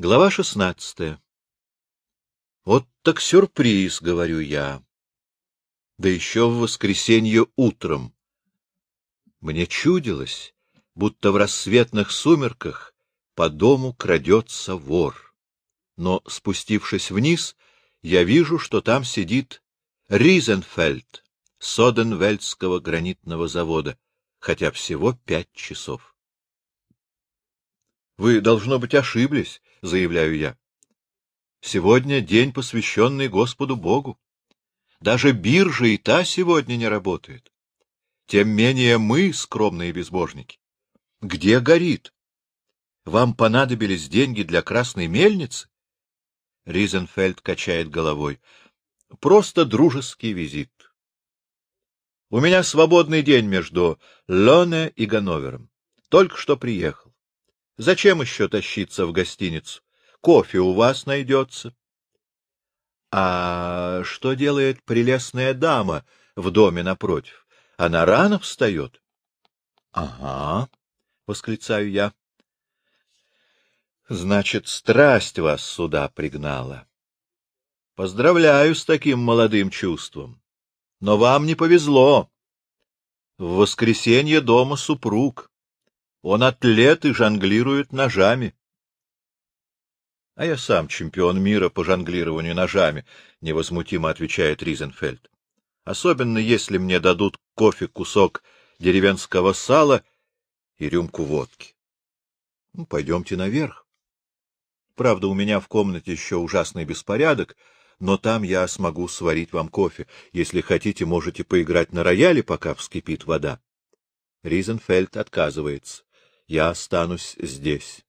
Глава шестнадцатая. Вот так сюрприз, говорю я. Да еще в воскресенье утром. Мне чудилось, будто в рассветных сумерках по дому крадется вор. Но, спустившись вниз, я вижу, что там сидит Ризенфельд Соденвельдского гранитного завода, хотя всего пять часов. — Вы, должно быть, ошиблись, — заявляю я. — Сегодня день, посвященный Господу Богу. Даже биржа и та сегодня не работает. Тем менее мы, скромные безбожники. Где горит? Вам понадобились деньги для красной мельницы? Ризенфельд качает головой. Просто дружеский визит. У меня свободный день между Лоне и Ганновером. Только что приехал. Зачем еще тащиться в гостиницу? Кофе у вас найдется. А что делает прелестная дама в доме напротив? Она рано встает? — Ага, — восклицаю я. — Значит, страсть вас сюда пригнала. Поздравляю с таким молодым чувством. Но вам не повезло. В воскресенье дома супруг. Он атлет и жонглирует ножами. — А я сам чемпион мира по жонглированию ножами, — невозмутимо отвечает Ризенфельд. — Особенно, если мне дадут кофе, кусок деревенского сала и рюмку водки. Ну, пойдемте наверх. Правда, у меня в комнате еще ужасный беспорядок, но там я смогу сварить вам кофе. Если хотите, можете поиграть на рояле, пока вскипит вода. Ризенфельд отказывается. Я останусь здесь.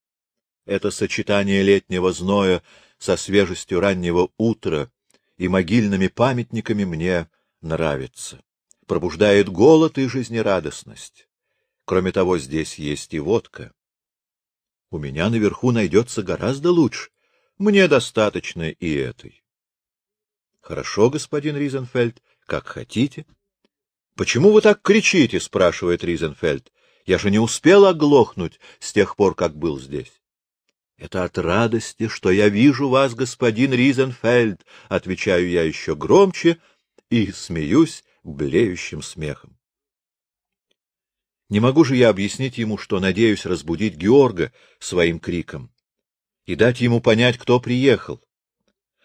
Это сочетание летнего зноя со свежестью раннего утра и могильными памятниками мне нравится. Пробуждает голод и жизнерадостность. Кроме того, здесь есть и водка. У меня наверху найдется гораздо лучше. Мне достаточно и этой. — Хорошо, господин Ризенфельд, как хотите. — Почему вы так кричите? — спрашивает Ризенфельд. — Я же не успел оглохнуть с тех пор, как был здесь. Это от радости, что я вижу вас, господин Ризенфельд, — отвечаю я еще громче и смеюсь блеющим смехом. Не могу же я объяснить ему, что надеюсь разбудить Георга своим криком и дать ему понять, кто приехал.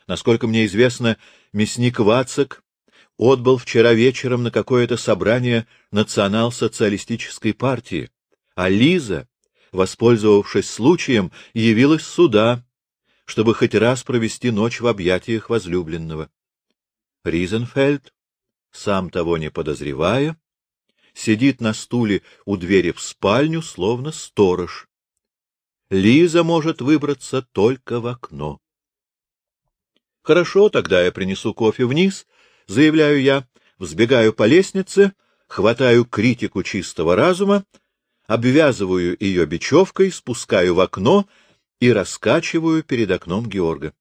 Насколько мне известно, мясник Вацак отбыл вчера вечером на какое-то собрание национал-социалистической партии, а Лиза, воспользовавшись случаем, явилась сюда, чтобы хоть раз провести ночь в объятиях возлюбленного. Ризенфельд, сам того не подозревая, сидит на стуле у двери в спальню, словно сторож. Лиза может выбраться только в окно. Хорошо, тогда я принесу кофе вниз, заявляю я, взбегаю по лестнице, хватаю критику чистого разума, обвязываю ее бечевкой, спускаю в окно и раскачиваю перед окном Георга.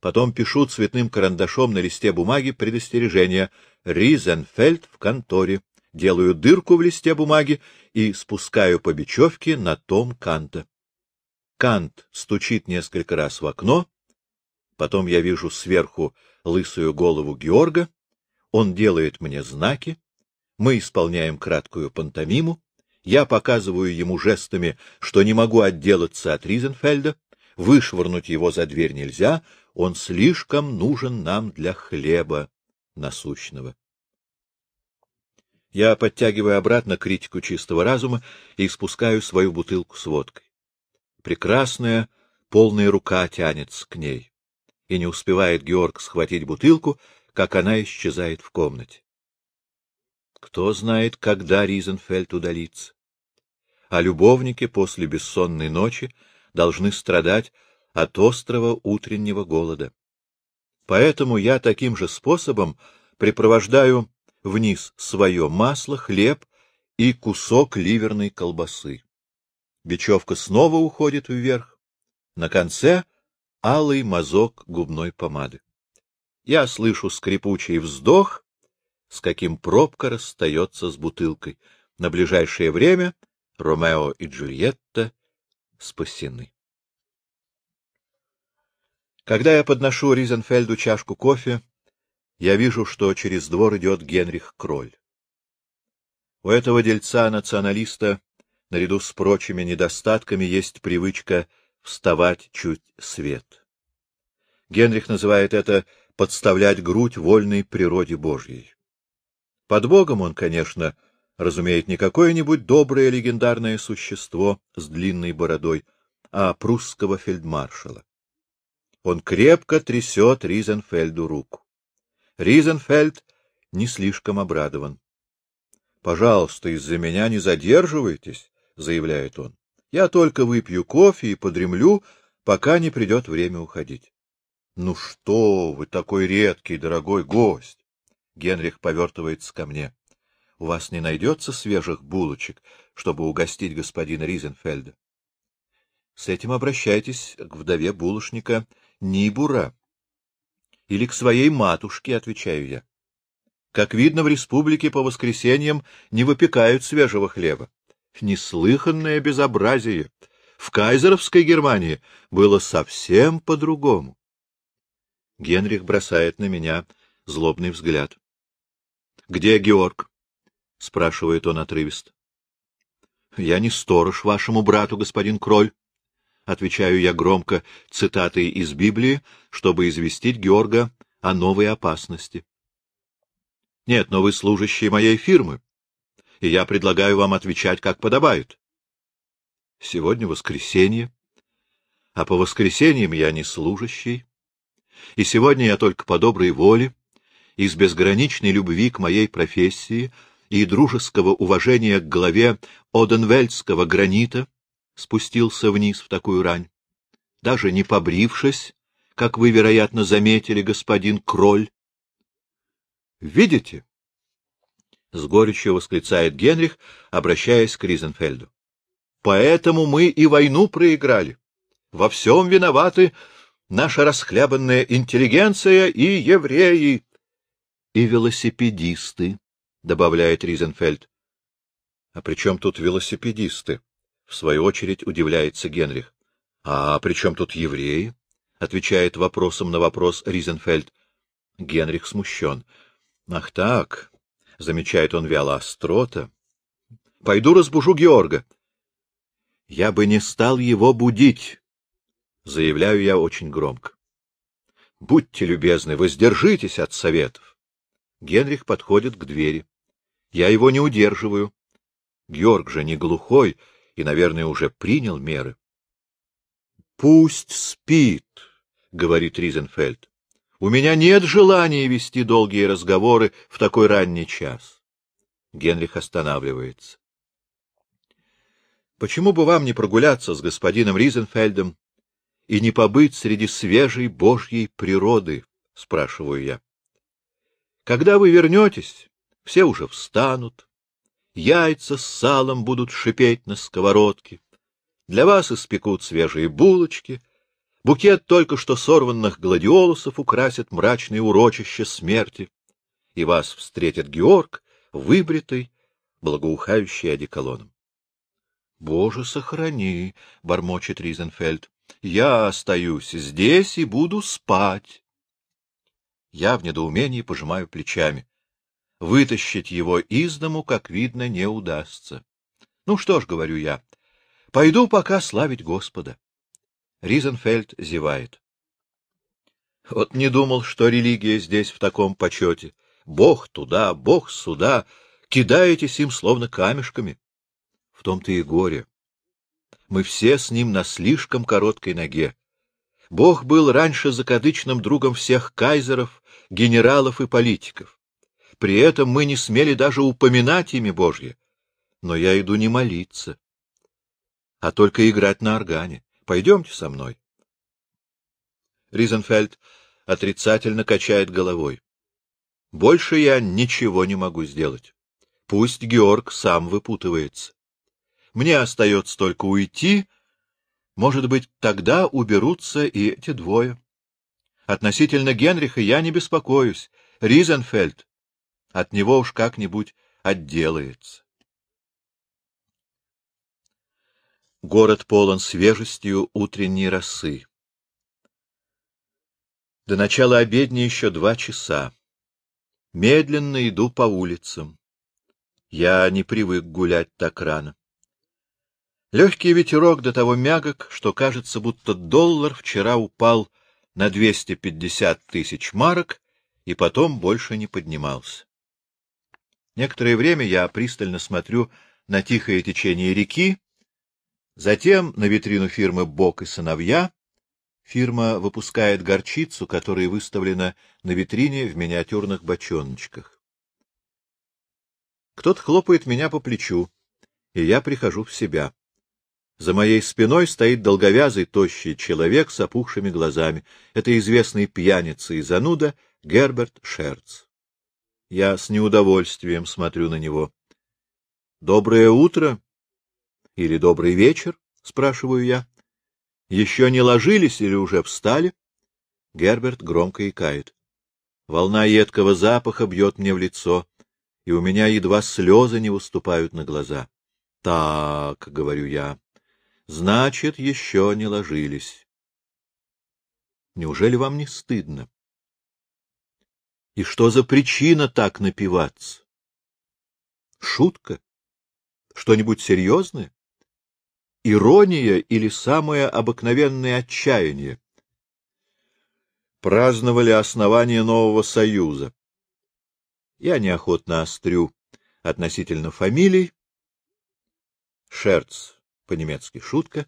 Потом пишу цветным карандашом на листе бумаги предостережение «Ризенфельд в конторе». Делаю дырку в листе бумаги и спускаю по бечевке на том Канта. Кант стучит несколько раз в окно, Потом я вижу сверху лысую голову Георга. Он делает мне знаки. Мы исполняем краткую пантомиму. Я показываю ему жестами, что не могу отделаться от Ризенфельда. Вышвырнуть его за дверь нельзя. Он слишком нужен нам для хлеба насущного. Я подтягиваю обратно критику чистого разума и спускаю свою бутылку с водкой. Прекрасная, полная рука тянется к ней и не успевает Георг схватить бутылку, как она исчезает в комнате. Кто знает, когда Ризенфельд удалится. А любовники после бессонной ночи должны страдать от острого утреннего голода. Поэтому я таким же способом припровождаю вниз свое масло, хлеб и кусок ливерной колбасы. Бечевка снова уходит вверх. На конце алый мазок губной помады. Я слышу скрипучий вздох, с каким пробка расстается с бутылкой. На ближайшее время Ромео и Джульетта спасены. Когда я подношу Ризенфельду чашку кофе, я вижу, что через двор идет Генрих Кроль. У этого дельца-националиста, наряду с прочими недостатками, есть привычка вставать чуть свет. Генрих называет это «подставлять грудь вольной природе Божьей». Под Богом он, конечно, разумеет не какое-нибудь доброе легендарное существо с длинной бородой, а прусского фельдмаршала. Он крепко трясет Ризенфельду руку. Ризенфельд не слишком обрадован. — Пожалуйста, из-за меня не задерживайтесь, — заявляет он. — Я только выпью кофе и подремлю, пока не придет время уходить. — Ну что вы, такой редкий, дорогой гость! Генрих повертывается ко мне. — У вас не найдется свежих булочек, чтобы угостить господина Ризенфельда? С этим обращайтесь к вдове булочника Нибура. Или к своей матушке, отвечаю я. Как видно, в республике по воскресеньям не выпекают свежего хлеба. Неслыханное безобразие. В кайзеровской Германии было совсем по-другому. Генрих бросает на меня злобный взгляд. — Где Георг? — спрашивает он отрывисто. — Я не сторож вашему брату, господин Кроль отвечаю я громко цитатой из Библии, чтобы известить Георга о новой опасности. Нет, но вы служащие моей фирмы, и я предлагаю вам отвечать, как подобает. Сегодня воскресенье, а по воскресеньям я не служащий, и сегодня я только по доброй воле, из безграничной любви к моей профессии и дружеского уважения к главе Оденвельдского гранита спустился вниз в такую рань, даже не побрившись, как вы, вероятно, заметили, господин Кроль. — Видите? — с горечью восклицает Генрих, обращаясь к Ризенфельду. — Поэтому мы и войну проиграли. Во всем виноваты наша расхлябанная интеллигенция и евреи. — И велосипедисты, — добавляет Ризенфельд. — А при чем тут велосипедисты? В свою очередь удивляется Генрих. — А при чем тут евреи? — отвечает вопросом на вопрос Ризенфельд. Генрих смущен. — Ах так, — замечает он вяло, — острота. — Пойду разбужу Георга. — Я бы не стал его будить, — заявляю я очень громко. — Будьте любезны, воздержитесь от советов. Генрих подходит к двери. Я его не удерживаю. Георг же не глухой, — и, наверное, уже принял меры. — Пусть спит, — говорит Ризенфельд. — У меня нет желания вести долгие разговоры в такой ранний час. Генрих останавливается. — Почему бы вам не прогуляться с господином Ризенфельдом и не побыть среди свежей божьей природы? — спрашиваю я. — Когда вы вернетесь, все уже встанут, яйца с салом будут шипеть на сковородке, для вас испекут свежие булочки, букет только что сорванных гладиолусов украсит мрачное урочище смерти, и вас встретит Георг, выбритый, благоухающий одеколоном. — Боже, сохрани! — бормочет Ризенфельд. — Я остаюсь здесь и буду спать. Я в недоумении пожимаю плечами. Вытащить его из дому, как видно, не удастся. Ну что ж, говорю я, пойду пока славить Господа. Ризенфельд зевает. Вот не думал, что религия здесь в таком почете. Бог туда, Бог сюда, кидаетесь им словно камешками. В том-то и горе. Мы все с ним на слишком короткой ноге. Бог был раньше закадычным другом всех кайзеров, генералов и политиков. При этом мы не смели даже упоминать имя Божье. Но я иду не молиться, а только играть на органе. Пойдемте со мной. Ризенфельд отрицательно качает головой. Больше я ничего не могу сделать. Пусть Георг сам выпутывается. Мне остается только уйти. Может быть, тогда уберутся и эти двое. Относительно Генриха я не беспокоюсь. Ризенфельд от него уж как-нибудь отделается. Город полон свежестью утренней росы. До начала обедни еще два часа. Медленно иду по улицам. Я не привык гулять так рано. Легкий ветерок до того мягок, что кажется, будто доллар вчера упал на 250 тысяч марок и потом больше не поднимался. Некоторое время я пристально смотрю на тихое течение реки, затем на витрину фирмы «Бок и сыновья». Фирма выпускает горчицу, которая выставлена на витрине в миниатюрных бочоночках. Кто-то хлопает меня по плечу, и я прихожу в себя. За моей спиной стоит долговязый, тощий человек с опухшими глазами. Это известный пьяница и зануда Герберт Шерц. Я с неудовольствием смотрю на него. — Доброе утро или добрый вечер? — спрашиваю я. — Еще не ложились или уже встали? Герберт громко икает. Волна едкого запаха бьет мне в лицо, и у меня едва слезы не выступают на глаза. — Так, — говорю я, Значит, еще не ложились. Неужели вам не стыдно? И что за причина так напиваться? Шутка? Что-нибудь серьезное? Ирония или самое обыкновенное отчаяние? Праздновали основание нового союза. Я неохотно острю относительно фамилий. Шерц по-немецки шутка,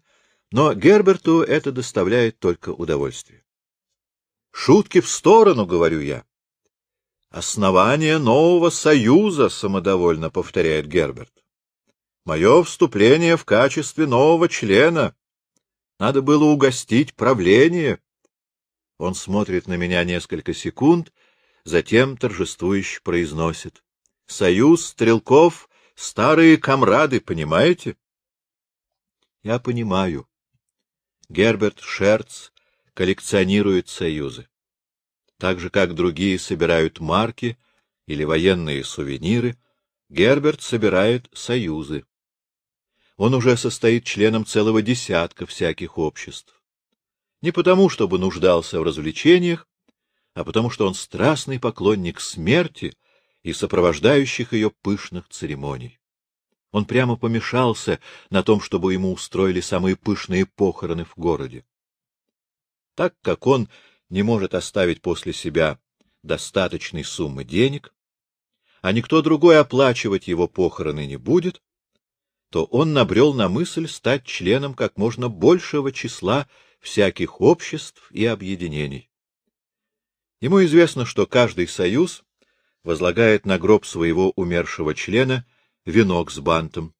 но Герберту это доставляет только удовольствие. Шутки в сторону, говорю я. Основание нового союза, самодовольно повторяет Герберт. Мое вступление в качестве нового члена. Надо было угостить правление. Он смотрит на меня несколько секунд, затем торжествующе произносит. Союз стрелков — старые комрады, понимаете? Я понимаю. Герберт Шерц коллекционирует союзы. Так же, как другие собирают марки или военные сувениры, Герберт собирает союзы. Он уже состоит членом целого десятка всяких обществ. Не потому, чтобы нуждался в развлечениях, а потому, что он страстный поклонник смерти и сопровождающих ее пышных церемоний. Он прямо помешался на том, чтобы ему устроили самые пышные похороны в городе. Так как он не может оставить после себя достаточной суммы денег, а никто другой оплачивать его похороны не будет, то он набрел на мысль стать членом как можно большего числа всяких обществ и объединений. Ему известно, что каждый союз возлагает на гроб своего умершего члена — венок с бантом.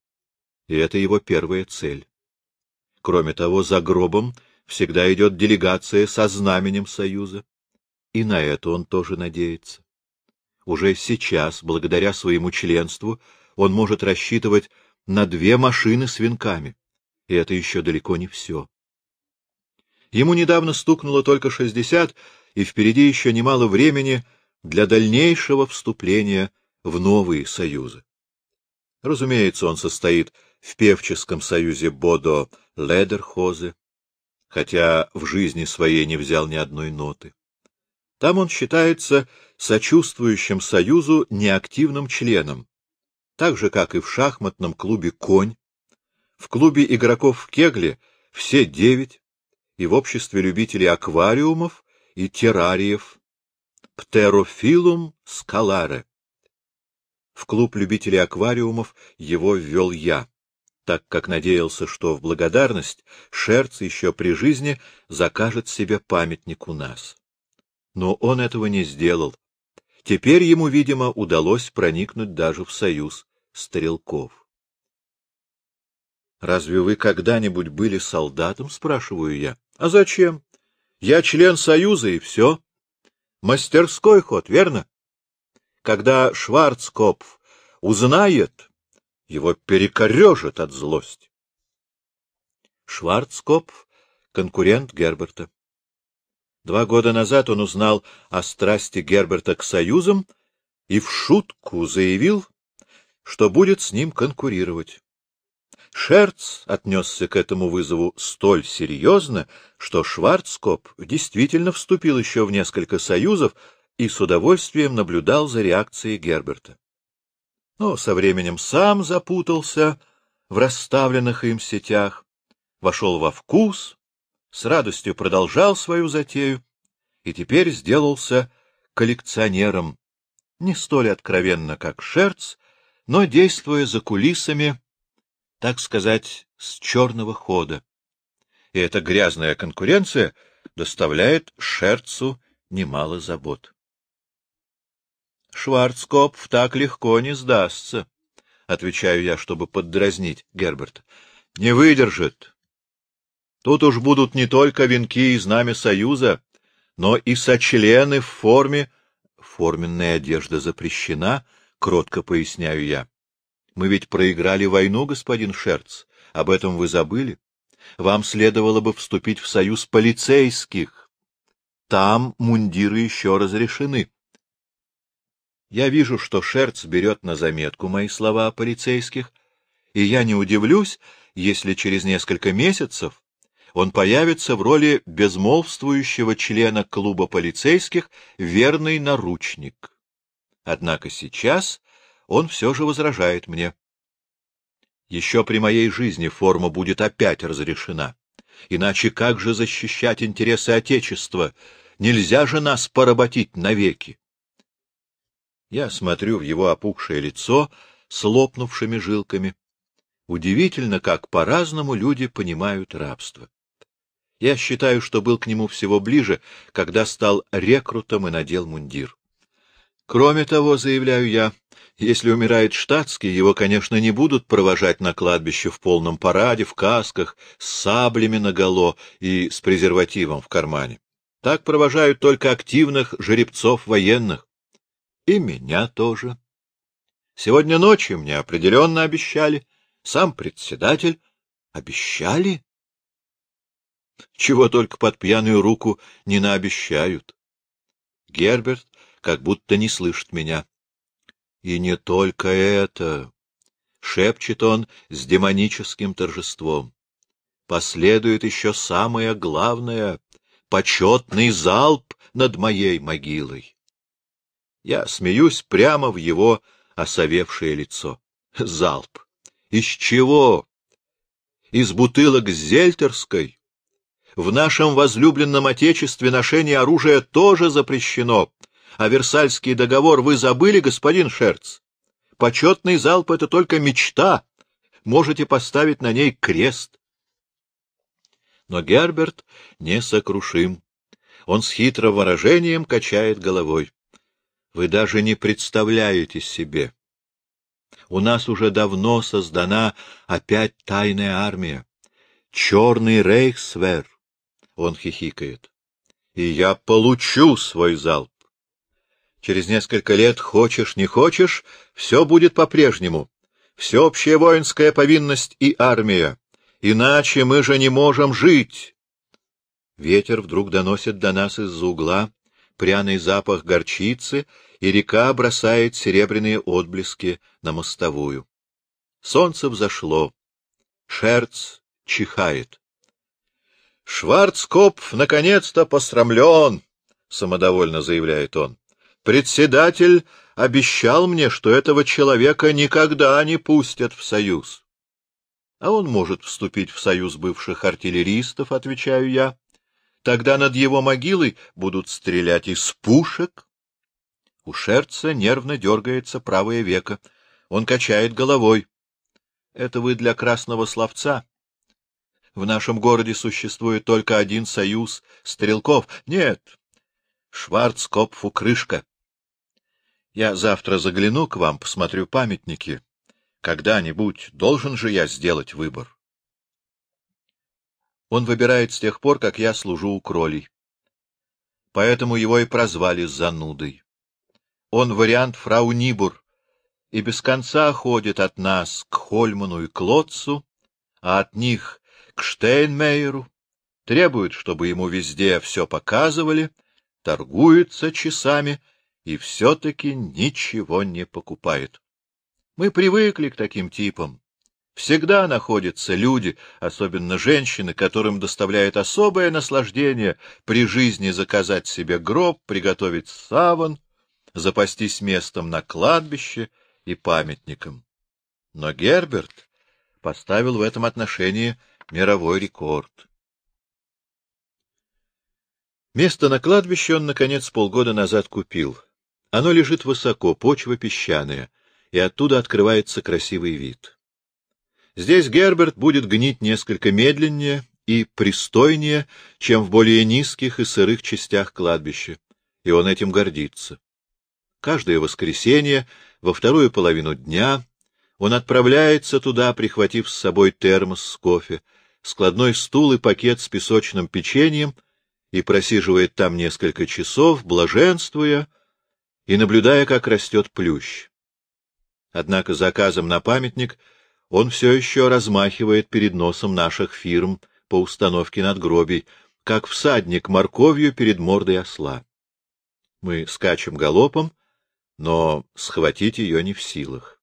И это его первая цель. Кроме того, за гробом всегда идет делегация со знаменем Союза. И на это он тоже надеется. Уже сейчас, благодаря своему членству, он может рассчитывать на две машины с венками. И это еще далеко не все. Ему недавно стукнуло только шестьдесят, и впереди еще немало времени для дальнейшего вступления в новые союзы. Разумеется, он состоит в певческом союзе Бодо Ледерхозе, хотя в жизни своей не взял ни одной ноты. Там он считается сочувствующим союзу неактивным членом, так же, как и в шахматном клубе «Конь», в клубе игроков в Кегле все девять, и в обществе любителей аквариумов и террариев Птерофилум скаларе. В клуб любителей аквариумов его ввел я, так как надеялся, что в благодарность Шерц еще при жизни закажет себе памятник у нас. Но он этого не сделал. Теперь ему, видимо, удалось проникнуть даже в союз стрелков. «Разве вы когда-нибудь были солдатом?» — спрашиваю я. «А зачем? Я член союза, и все. Мастерской ход, верно?» Когда Шварцкопф узнает, его перекорежит от злости. Шварцкопф — конкурент Герберта. Два года назад он узнал о страсти Герберта к союзам и в шутку заявил, что будет с ним конкурировать. Шерц отнесся к этому вызову столь серьезно, что Шварцкоп действительно вступил еще в несколько союзов и с удовольствием наблюдал за реакцией Герберта. Но со временем сам запутался в расставленных им сетях, вошел во вкус, с радостью продолжал свою затею и теперь сделался коллекционером, не столь откровенно, как Шерц, но действуя за кулисами, так сказать, с черного хода. И эта грязная конкуренция доставляет Шерцу немало забот. Шварцкопф так легко не сдастся, — отвечаю я, чтобы поддразнить Герберта. — Не выдержит. Тут уж будут не только венки и знамя Союза, но и сочлены в форме... Форменная одежда запрещена, — кротко поясняю я. Мы ведь проиграли войну, господин Шерц. Об этом вы забыли? Вам следовало бы вступить в союз полицейских. Там мундиры еще разрешены. Я вижу, что Шерц берет на заметку мои слова о полицейских, и я не удивлюсь, если через несколько месяцев он появится в роли безмолвствующего члена клуба полицейских «Верный наручник». Однако сейчас он все же возражает мне. Еще при моей жизни форма будет опять разрешена. Иначе как же защищать интересы Отечества? Нельзя же нас поработить навеки. Я смотрю в его опухшее лицо с лопнувшими жилками. Удивительно, как по-разному люди понимают рабство. Я считаю, что был к нему всего ближе, когда стал рекрутом и надел мундир. Кроме того, заявляю я, если умирает штатский, его, конечно, не будут провожать на кладбище в полном параде, в касках, с саблями наголо и с презервативом в кармане. Так провожают только активных жеребцов военных. И меня тоже. Сегодня ночью мне определенно обещали. Сам председатель. Обещали? Чего только под пьяную руку не наобещают. Герберт как будто не слышит меня. И не только это. Шепчет он с демоническим торжеством. Последует еще самое главное — почетный залп над моей могилой. Я смеюсь прямо в его осовевшее лицо. Залп. Из чего? Из бутылок зельтерской? В нашем возлюбленном Отечестве ношение оружия тоже запрещено. А Версальский договор вы забыли, господин Шерц? Почетный залп — это только мечта. Можете поставить на ней крест. Но Герберт несокрушим. Он с хитрым выражением качает головой. Вы даже не представляете себе. У нас уже давно создана опять тайная армия. Черный рейхсвер. Он хихикает. И я получу свой залп. Через несколько лет, хочешь не хочешь, все будет по-прежнему. Всеобщая воинская повинность и армия. Иначе мы же не можем жить. Ветер вдруг доносит до нас из-за угла пряный запах горчицы, и река бросает серебряные отблески на мостовую. Солнце взошло. Шерц чихает. — Шварцкопф наконец-то посрамлен, — самодовольно заявляет он. — Председатель обещал мне, что этого человека никогда не пустят в союз. — А он может вступить в союз бывших артиллеристов, — отвечаю я. Тогда над его могилой будут стрелять из пушек. У Шерца нервно дергается правое веко. Он качает головой. Это вы для красного словца. В нашем городе существует только один союз стрелков. Нет, Шварцкопфу крышка. Я завтра загляну к вам, посмотрю памятники. Когда-нибудь должен же я сделать выбор. Он выбирает с тех пор, как я служу у кролей. Поэтому его и прозвали занудой. Он вариант фрау Нибур, и без конца ходит от нас к Хольману и Клотцу, а от них к Штейнмейеру, требует, чтобы ему везде все показывали, торгуется часами и все-таки ничего не покупает. Мы привыкли к таким типам. Всегда находятся люди, особенно женщины, которым доставляет особое наслаждение при жизни заказать себе гроб, приготовить саван, запастись местом на кладбище и памятником. Но Герберт поставил в этом отношении мировой рекорд. Место на кладбище он, наконец, полгода назад купил. Оно лежит высоко, почва песчаная, и оттуда открывается красивый вид. Здесь Герберт будет гнить несколько медленнее и пристойнее, чем в более низких и сырых частях кладбища, и он этим гордится. Каждое воскресенье, во вторую половину дня, он отправляется туда, прихватив с собой термос с кофе, складной стул и пакет с песочным печеньем, и просиживает там несколько часов, блаженствуя и наблюдая, как растет плющ. Однако заказом на памятник он все еще размахивает перед носом наших фирм по установке надгробий, как всадник морковью перед мордой осла. Мы скачем галопом, но схватить ее не в силах.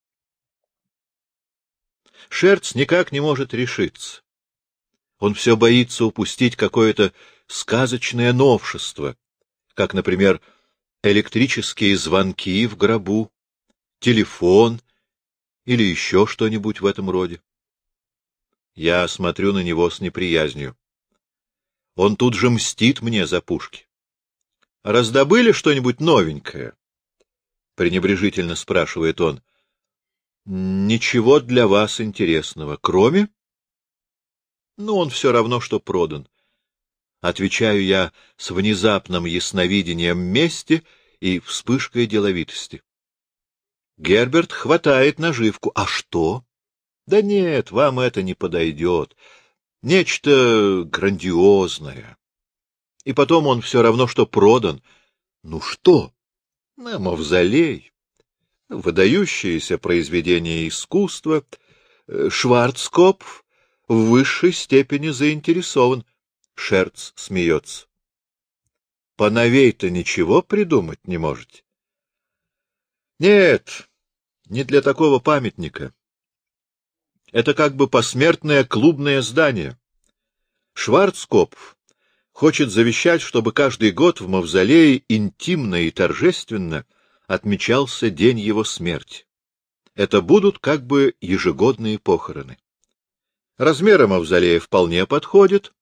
Шерц никак не может решиться. Он все боится упустить какое-то сказочное новшество, как, например, электрические звонки в гробу, телефон или еще что-нибудь в этом роде. Я смотрю на него с неприязнью. Он тут же мстит мне за пушки. — Раздобыли что-нибудь новенькое? — пренебрежительно спрашивает он. — Ничего для вас интересного, кроме... Ну, он все равно, что продан. Отвечаю я с внезапным ясновидением мести и вспышкой деловитости. Герберт хватает наживку. А что? Да нет, вам это не подойдет. Нечто грандиозное. И потом он все равно, что продан. Ну что? На мавзолей. Выдающееся произведение искусства. Шварцкопф в высшей степени заинтересован. Шерц смеется. Поновей-то ничего придумать не можете? Нет, не для такого памятника. Это как бы посмертное клубное здание. Шварцкопф хочет завещать, чтобы каждый год в мавзолее интимно и торжественно отмечался день его смерти. Это будут как бы ежегодные похороны. Размеры мавзолея вполне подходят.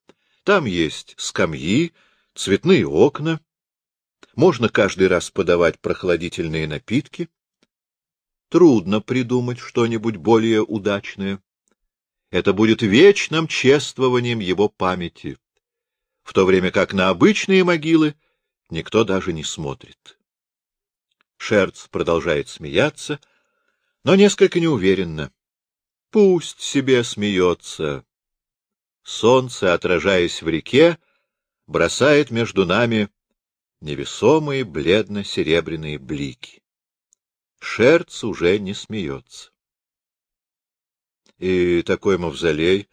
Там есть скамьи, цветные окна. Можно каждый раз подавать прохладительные напитки. Трудно придумать что-нибудь более удачное. Это будет вечным чествованием его памяти, в то время как на обычные могилы никто даже не смотрит. Шерц продолжает смеяться, но несколько неуверенно. Пусть себе смеется. Солнце, отражаясь в реке, бросает между нами невесомые бледно-серебряные блики. Шерц уже не смеется. — И такой мавзолей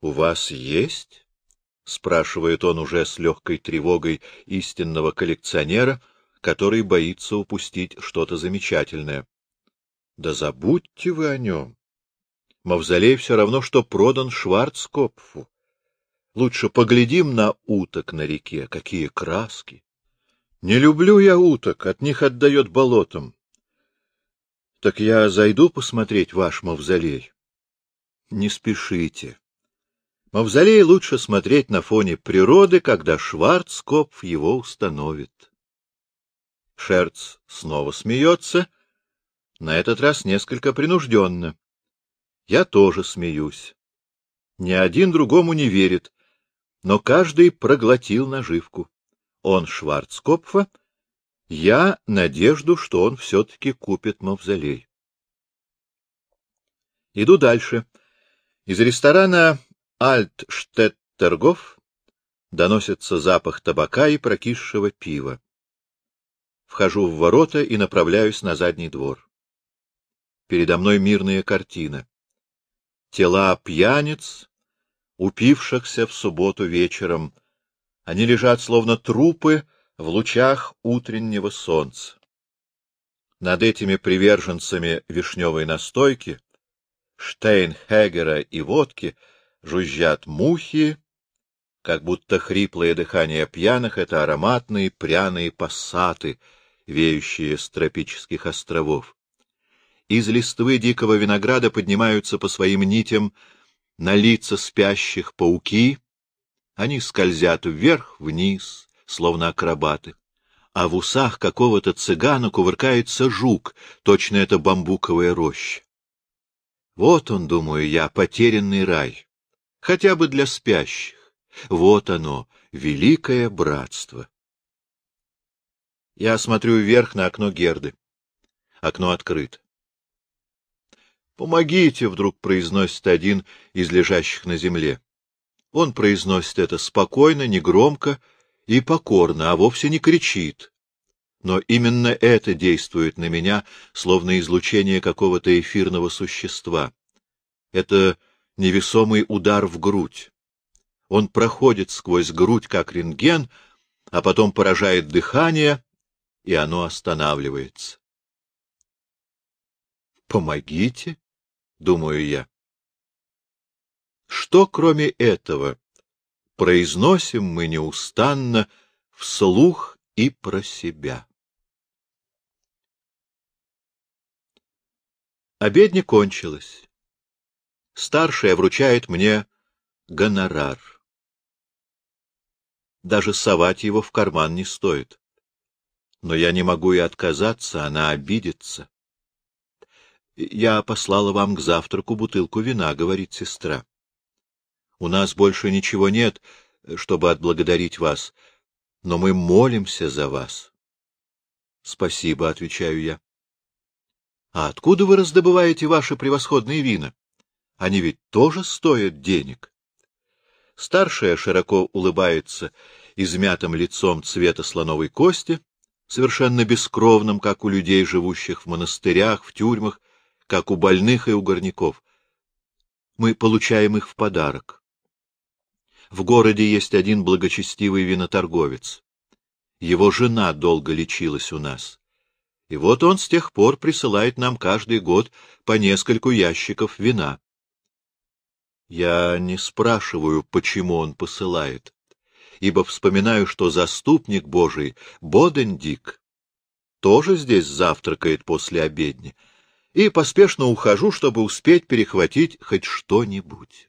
у вас есть? — спрашивает он уже с легкой тревогой истинного коллекционера, который боится упустить что-то замечательное. — Да забудьте вы о нем. Мавзолей все равно, что продан Шварцкопфу. Лучше поглядим на уток на реке. Какие краски! Не люблю я уток, от них отдает болотом. Так я зайду посмотреть ваш мавзолей. Не спешите. Мавзолей лучше смотреть на фоне природы, когда Шварцкопф его установит. Шерц снова смеется, на этот раз несколько принужденно. Я тоже смеюсь. Ни один другому не верит, но каждый проглотил наживку. Он Шварцкопфа, я надежду, что он все-таки купит мавзолей. Иду дальше. Из ресторана Альтштеттергоф доносится запах табака и прокисшего пива. Вхожу в ворота и направляюсь на задний двор. Передо мной мирная картина тела пьяниц, упившихся в субботу вечером. Они лежат, словно трупы, в лучах утреннего солнца. Над этими приверженцами вишневой настойки Штейнхегера и водки жужжат мухи, как будто хриплое дыхание пьяных — это ароматные пряные пассаты, веющие с тропических островов. Из листвы дикого винограда поднимаются по своим нитям на лица спящих пауки, они скользят вверх-вниз, словно акробаты а в усах какого-то цыгана кувыркается жук, точно это бамбуковая роща. Вот он, думаю я, потерянный рай, хотя бы для спящих. Вот оно, великое братство. Я смотрю вверх на окно Герды. Окно открыто. «Помогите!» — вдруг произносит один из лежащих на земле. Он произносит это спокойно, негромко, и покорно, а вовсе не кричит. Но именно это действует на меня, словно излучение какого-то эфирного существа. Это невесомый удар в грудь. Он проходит сквозь грудь, как рентген, а потом поражает дыхание, и оно останавливается. «Помогите», — думаю я. Что, кроме этого, произносим мы неустанно вслух и про себя. Обедня кончилась. Старшая вручает мне гонорар. Даже совать его в карман не стоит. Но я не могу и отказаться, она обидится. «Я послала вам к завтраку бутылку вина», — говорит сестра. У нас больше ничего нет, чтобы отблагодарить вас, но мы молимся за вас. — Спасибо, — отвечаю я. — А откуда вы раздобываете ваши превосходные вина? Они ведь тоже стоят денег. Старшая широко улыбается измятым лицом цвета слоновой кости, совершенно бескровным, как у людей, живущих в монастырях, в тюрьмах, как у больных и у горняков. Мы получаем их в подарок. В городе есть один благочестивый виноторговец. Его жена долго лечилась у нас. И вот он с тех пор присылает нам каждый год по нескольку ящиков вина. Я не спрашиваю, почему он посылает, ибо вспоминаю, что заступник Божий, Бодендик, тоже здесь завтракает после обедни, и поспешно ухожу, чтобы успеть перехватить хоть что-нибудь.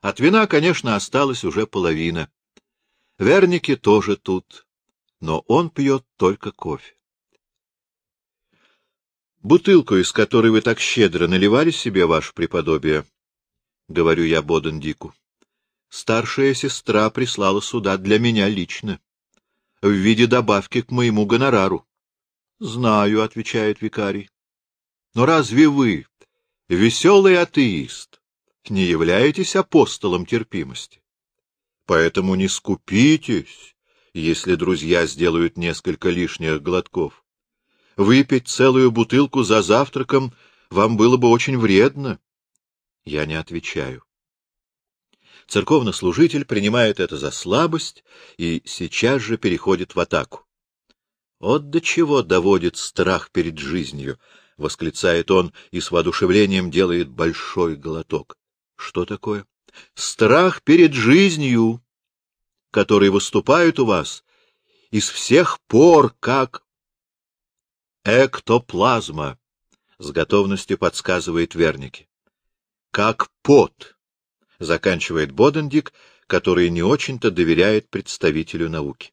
От вина, конечно, осталась уже половина. Верники тоже тут, но он пьет только кофе. Бутылку, из которой вы так щедро наливали себе, ваше преподобие, — говорю я Бодендику, — старшая сестра прислала сюда для меня лично, в виде добавки к моему гонорару. — Знаю, — отвечает викарий. — Но разве вы, веселый атеист, не являетесь апостолом терпимости. Поэтому не скупитесь, если друзья сделают несколько лишних глотков. Выпить целую бутылку за завтраком вам было бы очень вредно. Я не отвечаю. Церковнослужитель принимает это за слабость и сейчас же переходит в атаку. Вот до чего доводит страх перед жизнью, — восклицает он и с воодушевлением делает большой глоток. Что такое? Страх перед жизнью, который выступает у вас из всех пор, как эктоплазма, с готовностью подсказывает Верники. Как пот, заканчивает Бодендик, который не очень-то доверяет представителю науки.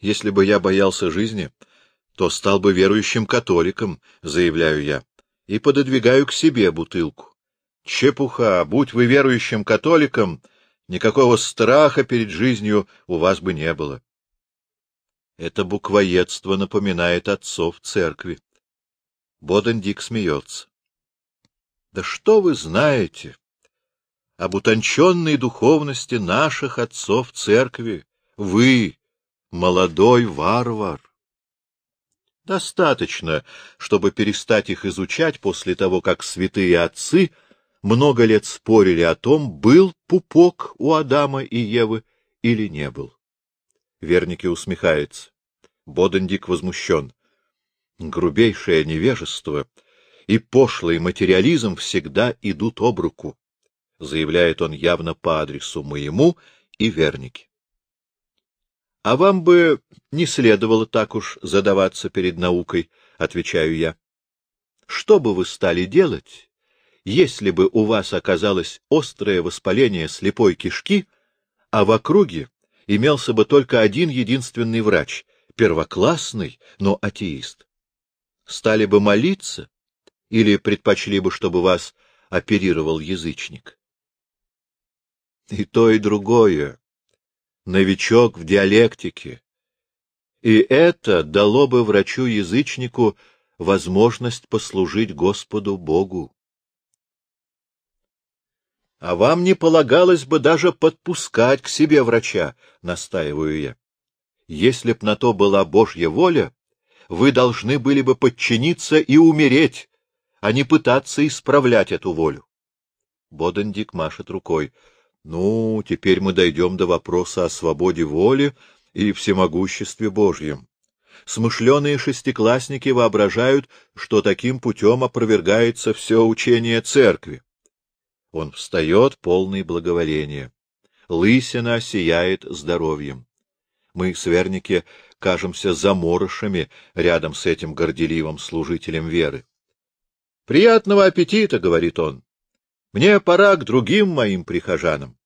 Если бы я боялся жизни, то стал бы верующим католиком, заявляю я, и пододвигаю к себе бутылку. Чепуха! Будь вы верующим католиком, никакого страха перед жизнью у вас бы не было. Это буквоедство напоминает отцов церкви. Бодендик смеется. Да что вы знаете об утонченной духовности наших отцов церкви? Вы, молодой варвар. Достаточно, чтобы перестать их изучать после того, как святые отцы — много лет спорили о том, был пупок у Адама и Евы или не был. Верники усмехается. Бодендик возмущен. Грубейшее невежество и пошлый материализм всегда идут об руку, заявляет он явно по адресу моему и Вернике. А вам бы не следовало так уж задаваться перед наукой, отвечаю я. Что бы вы стали делать, если бы у вас оказалось острое воспаление слепой кишки, а в округе имелся бы только один единственный врач, первоклассный, но атеист? Стали бы молиться или предпочли бы, чтобы вас оперировал язычник? И то, и другое. Новичок в диалектике. И это дало бы врачу-язычнику возможность послужить Господу Богу. А вам не полагалось бы даже подпускать к себе врача, настаиваю я. Если б на то была Божья воля, вы должны были бы подчиниться и умереть, а не пытаться исправлять эту волю. Бодендик машет рукой. Ну, теперь мы дойдем до вопроса о свободе воли и всемогуществе Божьем. Смышленые шестиклассники воображают, что таким путем опровергается все учение церкви. Он встает, полный благоволения. Лысина сияет здоровьем. Мы, сверники, кажемся заморышами рядом с этим горделивым служителем веры. — Приятного аппетита, — говорит он. — Мне пора к другим моим прихожанам.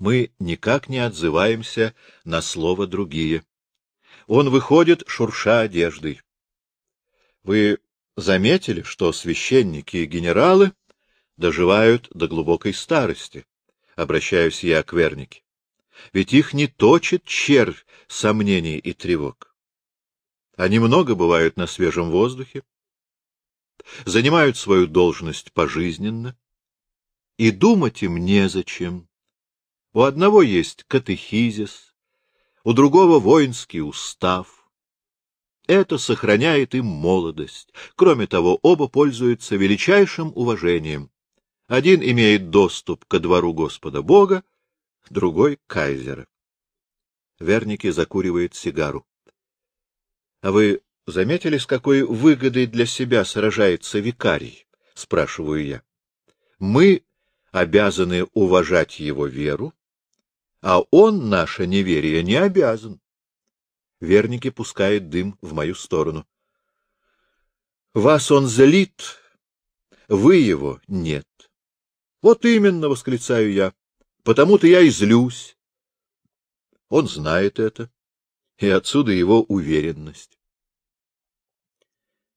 Мы никак не отзываемся на слово «другие». Он выходит, шурша одеждой. Вы заметили, что священники и генералы доживают до глубокой старости? Обращаюсь я к Вернике. Ведь их не точит червь сомнений и тревог. Они много бывают на свежем воздухе, занимают свою должность пожизненно, и думать им незачем. У одного есть катехизис, у другого воинский устав. Это сохраняет им молодость. Кроме того, оба пользуются величайшим уважением. Один имеет доступ ко двору Господа Бога, другой — кайзера. Верники закуривает сигару. — А вы заметили, с какой выгодой для себя сражается викарий? — спрашиваю я. — Мы обязаны уважать его веру, а он наше неверие не обязан. Верники пускает дым в мою сторону. — Вас он злит, вы его нет. — Вот именно, — восклицаю я. Потому-то я и злюсь. Он знает это, и отсюда его уверенность.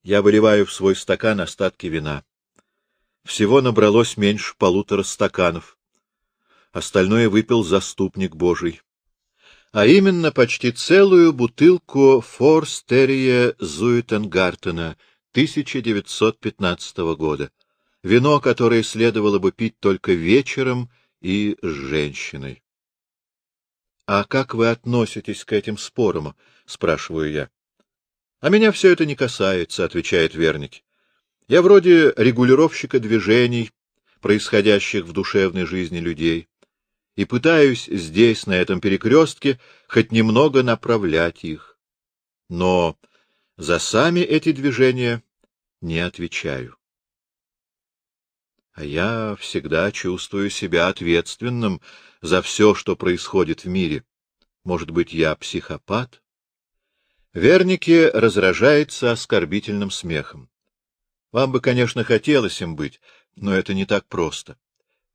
Я выливаю в свой стакан остатки вина. Всего набралось меньше полутора стаканов. Остальное выпил заступник Божий. А именно почти целую бутылку Форстерия Зуитенгартена 1915 года. Вино, которое следовало бы пить только вечером и с женщиной. — А как вы относитесь к этим спорам? — спрашиваю я. — А меня все это не касается, — отвечает Верник. — Я вроде регулировщика движений, происходящих в душевной жизни людей, и пытаюсь здесь, на этом перекрестке, хоть немного направлять их. Но за сами эти движения не отвечаю. А я всегда чувствую себя ответственным за все, что происходит в мире. Может быть, я психопат? Верники разражается оскорбительным смехом. Вам бы, конечно, хотелось им быть, но это не так просто.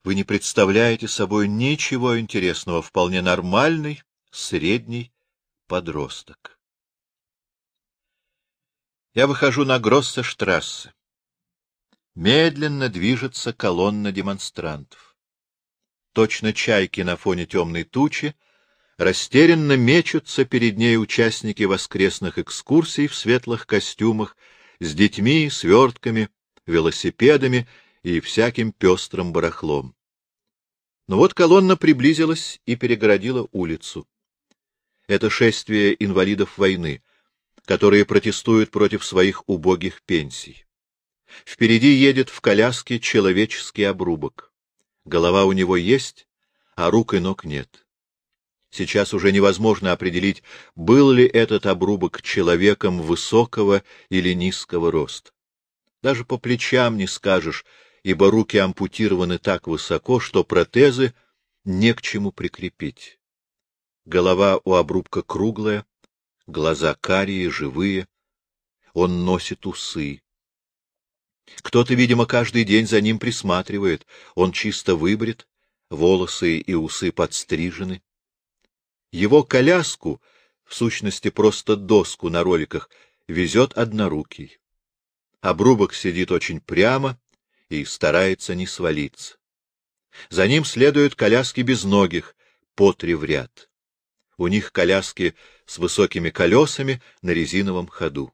Вы не представляете собой ничего интересного, вполне нормальный, средний подросток. Я выхожу на Гроссе-штрассе. Медленно движется колонна демонстрантов. Точно чайки на фоне темной тучи, растерянно мечутся перед ней участники воскресных экскурсий в светлых костюмах с детьми, свертками, велосипедами и всяким пестрым барахлом. Но вот колонна приблизилась и перегородила улицу. Это шествие инвалидов войны, которые протестуют против своих убогих пенсий. Впереди едет в коляске человеческий обрубок. Голова у него есть, а рук и ног нет. Сейчас уже невозможно определить, был ли этот обрубок человеком высокого или низкого роста. Даже по плечам не скажешь, ибо руки ампутированы так высоко, что протезы не к чему прикрепить. Голова у обрубка круглая, глаза карие, живые. Он носит усы. Кто-то, видимо, каждый день за ним присматривает. Он чисто выбрит, волосы и усы подстрижены. Его коляску, в сущности просто доску на роликах, везет однорукий. Обрубок сидит очень прямо и старается не свалиться. За ним следуют коляски безногих, по три в ряд. У них коляски с высокими колесами на резиновом ходу.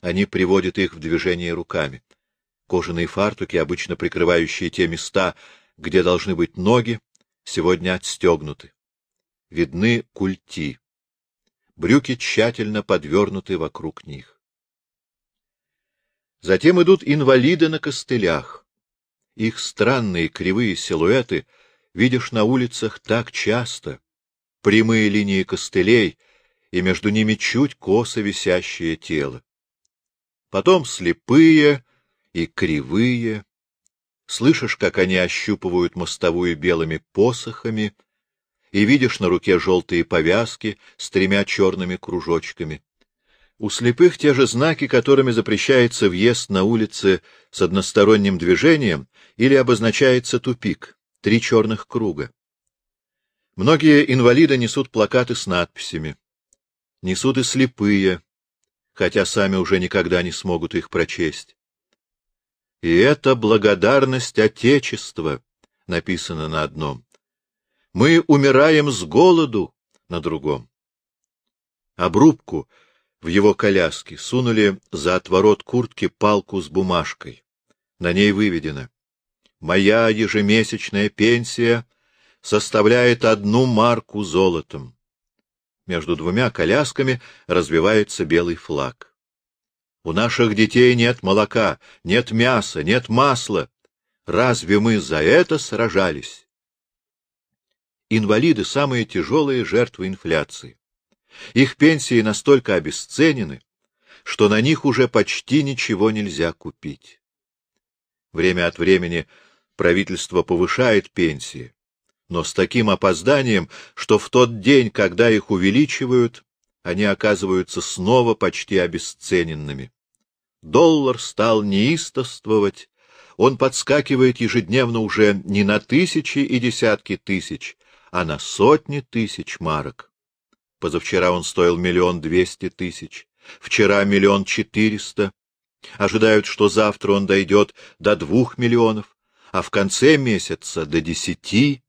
Они приводят их в движение руками. Кожаные фартуки, обычно прикрывающие те места, где должны быть ноги, сегодня отстегнуты. Видны культи. Брюки тщательно подвернуты вокруг них. Затем идут инвалиды на костылях. Их странные кривые силуэты видишь на улицах так часто, прямые линии костылей и между ними чуть косо висящее тело. Потом слепые и кривые. Слышишь, как они ощупывают мостовую белыми посохами, и видишь на руке желтые повязки с тремя черными кружочками. У слепых те же знаки, которыми запрещается въезд на улице с односторонним движением или обозначается тупик, три черных круга. Многие инвалиды несут плакаты с надписями. Несут и слепые, хотя сами уже никогда не смогут их прочесть. И это благодарность Отечества, написано на одном. Мы умираем с голоду на другом. Обрубку в его коляске сунули за отворот куртки палку с бумажкой. На ней выведено «Моя ежемесячная пенсия составляет одну марку золотом. Между двумя колясками развивается белый флаг. У наших детей нет молока, нет мяса, нет масла. Разве мы за это сражались? Инвалиды — самые тяжелые жертвы инфляции. Их пенсии настолько обесценены, что на них уже почти ничего нельзя купить. Время от времени правительство повышает пенсии, но с таким опозданием, что в тот день, когда их увеличивают, они оказываются снова почти обесцененными. Доллар стал неистовствовать, он подскакивает ежедневно уже не на тысячи и десятки тысяч, а на сотни тысяч марок. Позавчера он стоил миллион двести тысяч, вчера миллион четыреста. Ожидают, что завтра он дойдет до двух миллионов, а в конце месяца до десяти.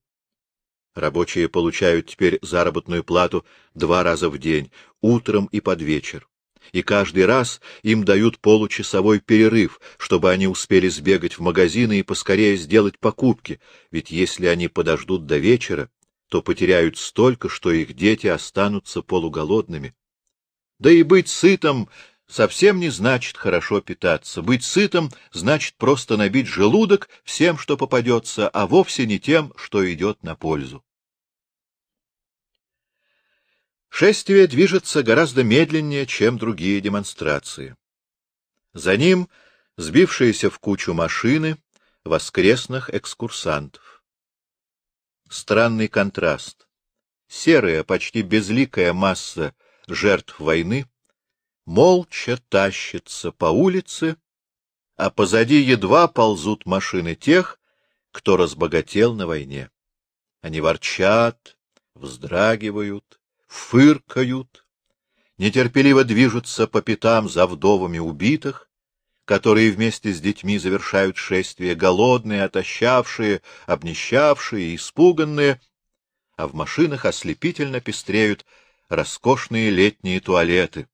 Рабочие получают теперь заработную плату два раза в день, утром и под вечер. И каждый раз им дают получасовой перерыв, чтобы они успели сбегать в магазины и поскорее сделать покупки, ведь если они подождут до вечера, то потеряют столько, что их дети останутся полуголодными. Да и быть сытым совсем не значит хорошо питаться. Быть сытым значит просто набить желудок всем, что попадется, а вовсе не тем, что идет на пользу. Шествие движется гораздо медленнее, чем другие демонстрации. За ним сбившиеся в кучу машины воскресных экскурсантов. Странный контраст. Серая, почти безликая масса жертв войны молча тащится по улице, а позади едва ползут машины тех, кто разбогател на войне. Они ворчат, вздрагивают, фыркают, нетерпеливо движутся по пятам за вдовами убитых, которые вместе с детьми завершают шествие, голодные, отощавшие, обнищавшие, испуганные, а в машинах ослепительно пестреют роскошные летние туалеты,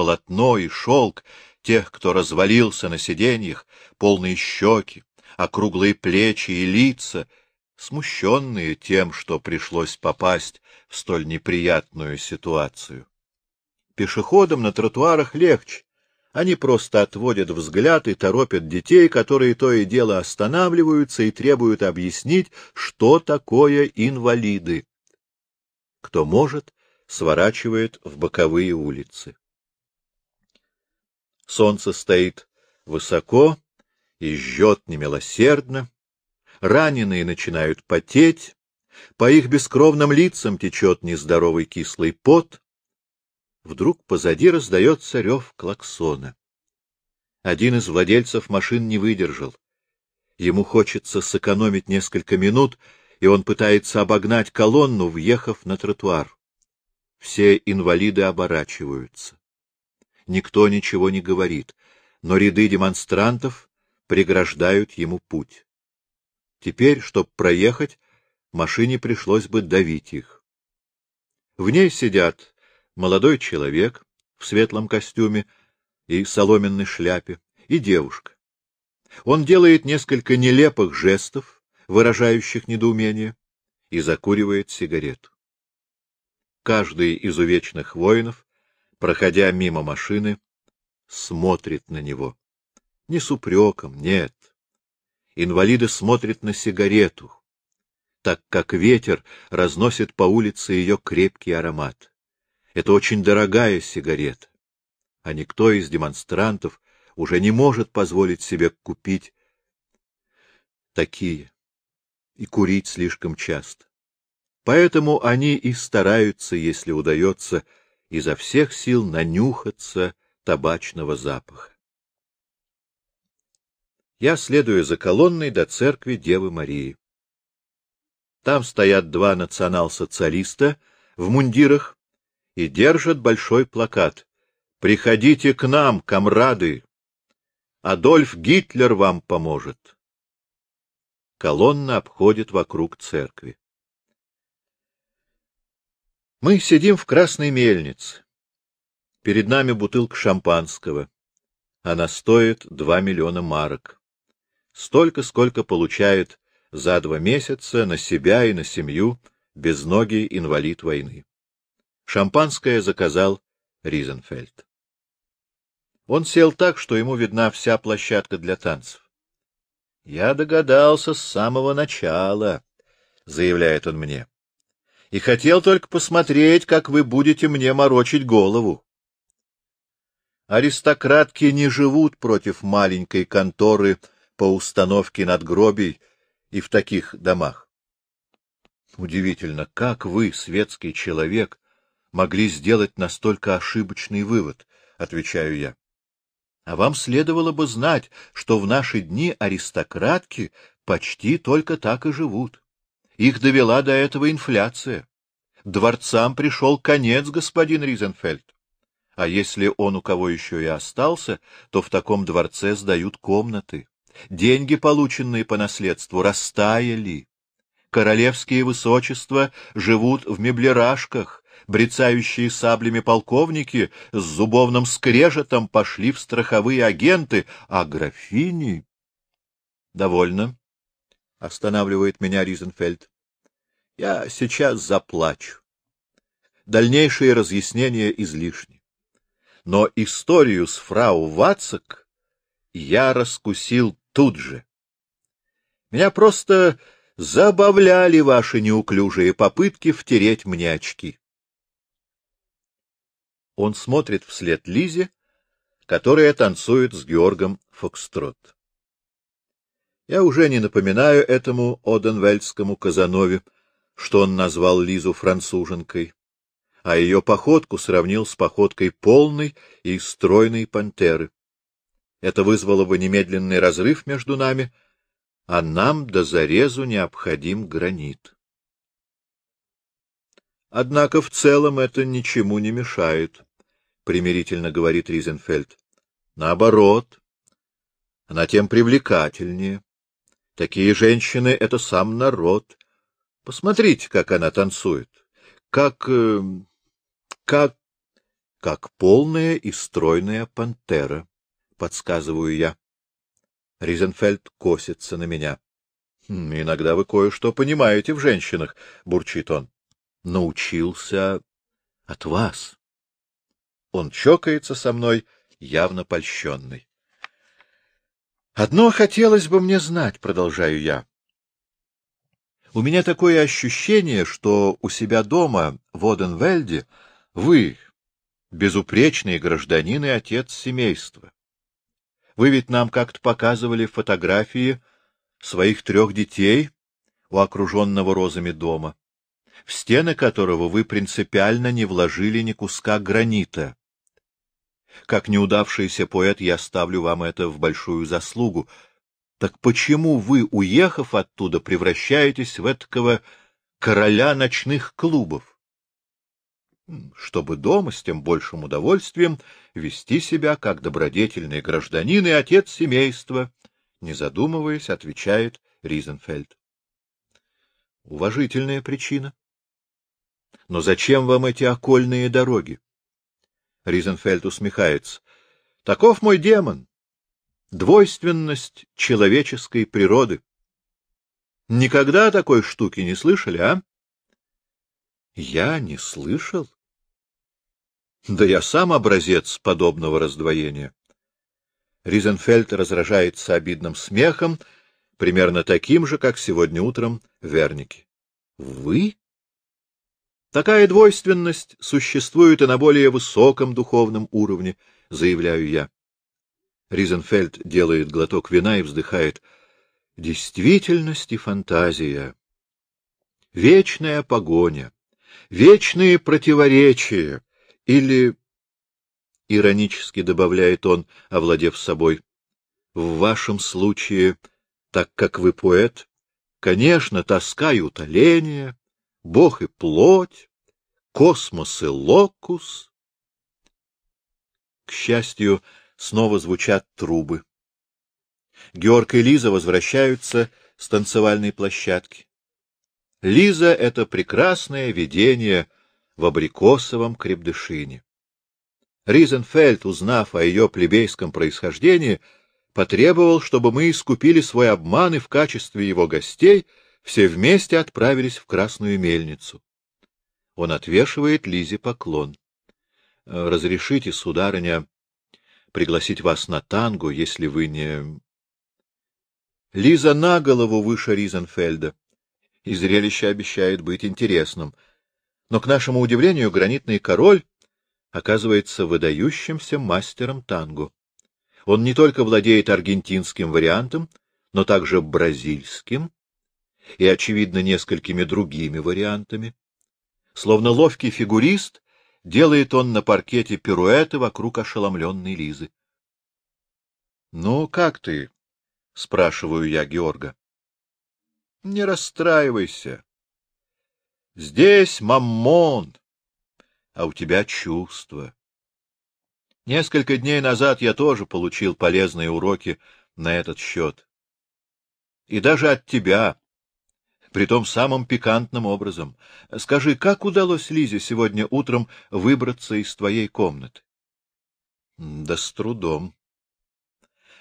полотно и шелк тех, кто развалился на сиденьях, полные щеки, округлые плечи и лица, смущенные тем, что пришлось попасть в столь неприятную ситуацию. Пешеходам на тротуарах легче. Они просто отводят взгляд и торопят детей, которые то и дело останавливаются и требуют объяснить, что такое инвалиды. Кто может, сворачивает в боковые улицы. Солнце стоит высоко и жжет немилосердно, раненые начинают потеть, по их бескровным лицам течет нездоровый кислый пот. Вдруг позади раздается рев клаксона. Один из владельцев машин не выдержал. Ему хочется сэкономить несколько минут, и он пытается обогнать колонну, въехав на тротуар. Все инвалиды оборачиваются. Никто ничего не говорит, но ряды демонстрантов преграждают ему путь. Теперь, чтобы проехать, машине пришлось бы давить их. В ней сидят молодой человек в светлом костюме и соломенной шляпе, и девушка. Он делает несколько нелепых жестов, выражающих недоумение, и закуривает сигарету. Каждый из увечных воинов, проходя мимо машины, смотрит на него. Не с упреком, нет. Инвалиды смотрят на сигарету, так как ветер разносит по улице ее крепкий аромат. Это очень дорогая сигарета, а никто из демонстрантов уже не может позволить себе купить такие и курить слишком часто. Поэтому они и стараются, если удается, изо всех сил нанюхаться табачного запаха. Я следую за колонной до церкви Девы Марии. Там стоят два национал-социалиста в мундирах и держат большой плакат «Приходите к нам, комрады! Адольф Гитлер вам поможет!» Колонна обходит вокруг церкви. Мы сидим в красной мельнице. Перед нами бутылка шампанского. Она стоит два миллиона марок. Столько, сколько получает за два месяца на себя и на семью безногий инвалид войны. Шампанское заказал Ризенфельд. Он сел так, что ему видна вся площадка для танцев. — Я догадался с самого начала, — заявляет он мне, — и хотел только посмотреть, как вы будете мне морочить голову. Аристократки не живут против маленькой конторы по установке надгробий и в таких домах. Удивительно, как вы, светский человек, могли сделать настолько ошибочный вывод, отвечаю я. А вам следовало бы знать, что в наши дни аристократки почти только так и живут. Их довела до этого инфляция. Дворцам пришел конец, господин Ризенфельд. А если он у кого еще и остался, то в таком дворце сдают комнаты. Деньги, полученные по наследству, растаяли. Королевские высочества живут в меблерашках, брецающие саблями полковники с зубовным скрежетом пошли в страховые агенты, а графини... — Довольно, — останавливает меня Ризенфельд. — Я сейчас заплачу. Дальнейшие разъяснения излишни. Но историю с фрау Вацак я раскусил тут же. Меня просто забавляли ваши неуклюжие попытки втереть мне очки. Он смотрит вслед Лизе, которая танцует с Георгом Фокстрот. Я уже не напоминаю этому Оденвельдскому Казанове, что он назвал Лизу француженкой, а ее походку сравнил с походкой полной и стройной пантеры. Это вызвало бы немедленный разрыв между нами, а нам до зарезу необходим гранит. Однако в целом это ничему не мешает, — примирительно говорит Ризенфельд. Наоборот, она тем привлекательнее. Такие женщины — это сам народ. Посмотрите, как она танцует. Как... Э, как... как полная и стройная пантера подсказываю я. Ризенфельд косится на меня. «Хм, — Иногда вы кое-что понимаете в женщинах, — бурчит он. — Научился от вас. Он чокается со мной, явно польщенный. — Одно хотелось бы мне знать, — продолжаю я. У меня такое ощущение, что у себя дома, в Оденвельде, вы, безупречный гражданин и отец семейства. Вы ведь нам как-то показывали фотографии своих трех детей у окруженного розами дома, в стены которого вы принципиально не вложили ни куска гранита. Как неудавшийся поэт я ставлю вам это в большую заслугу. Так почему вы, уехав оттуда, превращаетесь в этакого короля ночных клубов? Чтобы дома с тем большим удовольствием вести себя как добродетельный гражданин и отец семейства, не задумываясь, отвечает Ризенфельд. Уважительная причина. Но зачем вам эти окольные дороги? Ризенфельд усмехается. Таков мой демон. Двойственность человеческой природы. Никогда такой штуки не слышали, а? Я не слышал. Да я сам образец подобного раздвоения. Ризенфельд разражается обидным смехом, примерно таким же, как сегодня утром Верники. Вы? Такая двойственность существует и на более высоком духовном уровне, заявляю я. Ризенфельд делает глоток вина и вздыхает. Действительность и фантазия. Вечная погоня, вечные противоречия или, иронически добавляет он, овладев собой, в вашем случае, так как вы поэт, конечно, тоска и утоление, Бог и плоть, космос и локус. К счастью, снова звучат трубы. Георг и Лиза возвращаются с танцевальной площадки. Лиза — это прекрасное видение в абрикосовом крепдышине. Ризенфельд, узнав о ее плебейском происхождении, потребовал, чтобы мы искупили свой обман и в качестве его гостей — все вместе отправились в Красную мельницу. Он отвешивает Лизе поклон. «Э, — Разрешите, сударыня, пригласить вас на танго, если вы не... Лиза на голову выше Ризенфельда, и зрелище обещает быть интересным. Но, к нашему удивлению, гранитный король оказывается выдающимся мастером танго. Он не только владеет аргентинским вариантом, но также бразильским, и, очевидно, несколькими другими вариантами. Словно ловкий фигурист, делает он на паркете пируэты вокруг ошеломленной Лизы. — Ну, как ты? — спрашиваю я Георга. — Не расстраивайся. Здесь маммон, а у тебя чувства. Несколько дней назад я тоже получил полезные уроки на этот счет. И даже от тебя, притом самым пикантным образом. Скажи, как удалось Лизе сегодня утром выбраться из твоей комнаты? Да с трудом.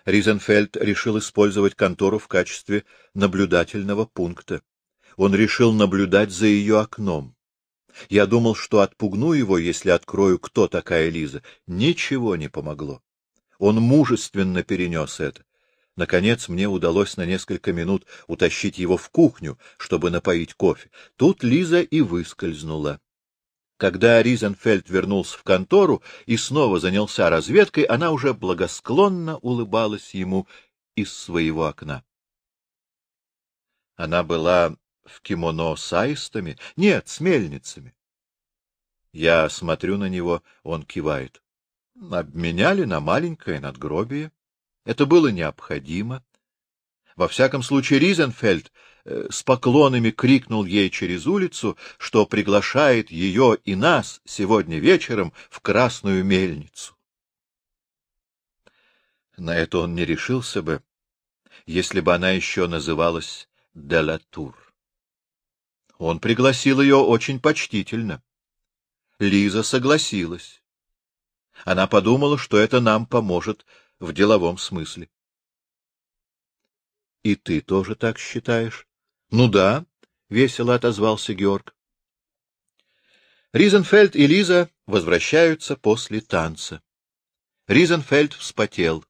Ризенфельд решил использовать контору в качестве наблюдательного пункта. Он решил наблюдать за ее окном. Я думал, что отпугну его, если открою, кто такая Лиза. Ничего не помогло. Он мужественно перенес это. Наконец мне удалось на несколько минут утащить его в кухню, чтобы напоить кофе. Тут Лиза и выскользнула. Когда Ризенфельд вернулся в контору и снова занялся разведкой, она уже благосклонно улыбалась ему из своего окна. Она была в кимоно с аистами? Нет, с мельницами. Я смотрю на него, он кивает. Обменяли на маленькое надгробие. Это было необходимо. Во всяком случае, Ризенфельд э, с поклонами крикнул ей через улицу, что приглашает ее и нас сегодня вечером в Красную мельницу. На это он не решился бы, если бы она еще называлась Делатур. Он пригласил ее очень почтительно. Лиза согласилась. Она подумала, что это нам поможет в деловом смысле. — И ты тоже так считаешь? — Ну да, — весело отозвался Георг. Ризенфельд и Лиза возвращаются после танца. Ризенфельд вспотел.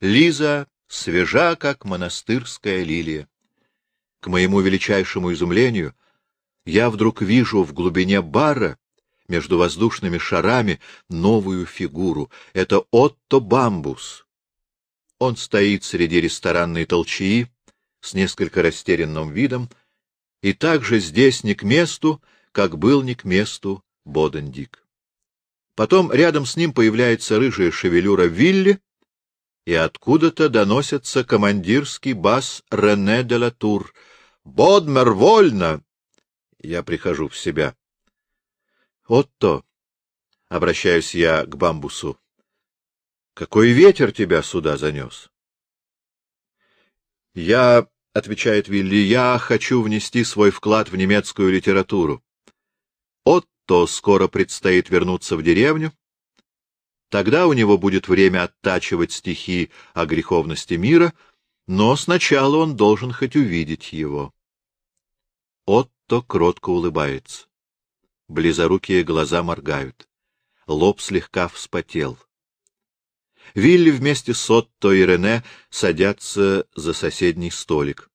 Лиза свежа, как монастырская лилия. К моему величайшему изумлению, я вдруг вижу в глубине бара между воздушными шарами новую фигуру. Это Отто Бамбус. Он стоит среди ресторанной толчии с несколько растерянным видом, и также здесь не к месту, как был не к месту Бодендик. Потом рядом с ним появляется рыжая шевелюра Вилли, и откуда-то доносится командирский бас Рене де ла Тур. «Бодмер, вольно!» Я прихожу в себя. «Отто!» — обращаюсь я к бамбусу. «Какой ветер тебя сюда занес?» «Я, — отвечает Вилли, — я хочу внести свой вклад в немецкую литературу. Отто скоро предстоит вернуться в деревню, Тогда у него будет время оттачивать стихи о греховности мира, но сначала он должен хоть увидеть его. Отто кротко улыбается. Близорукие глаза моргают. Лоб слегка вспотел. Вилли вместе с Отто и Рене садятся за соседний столик.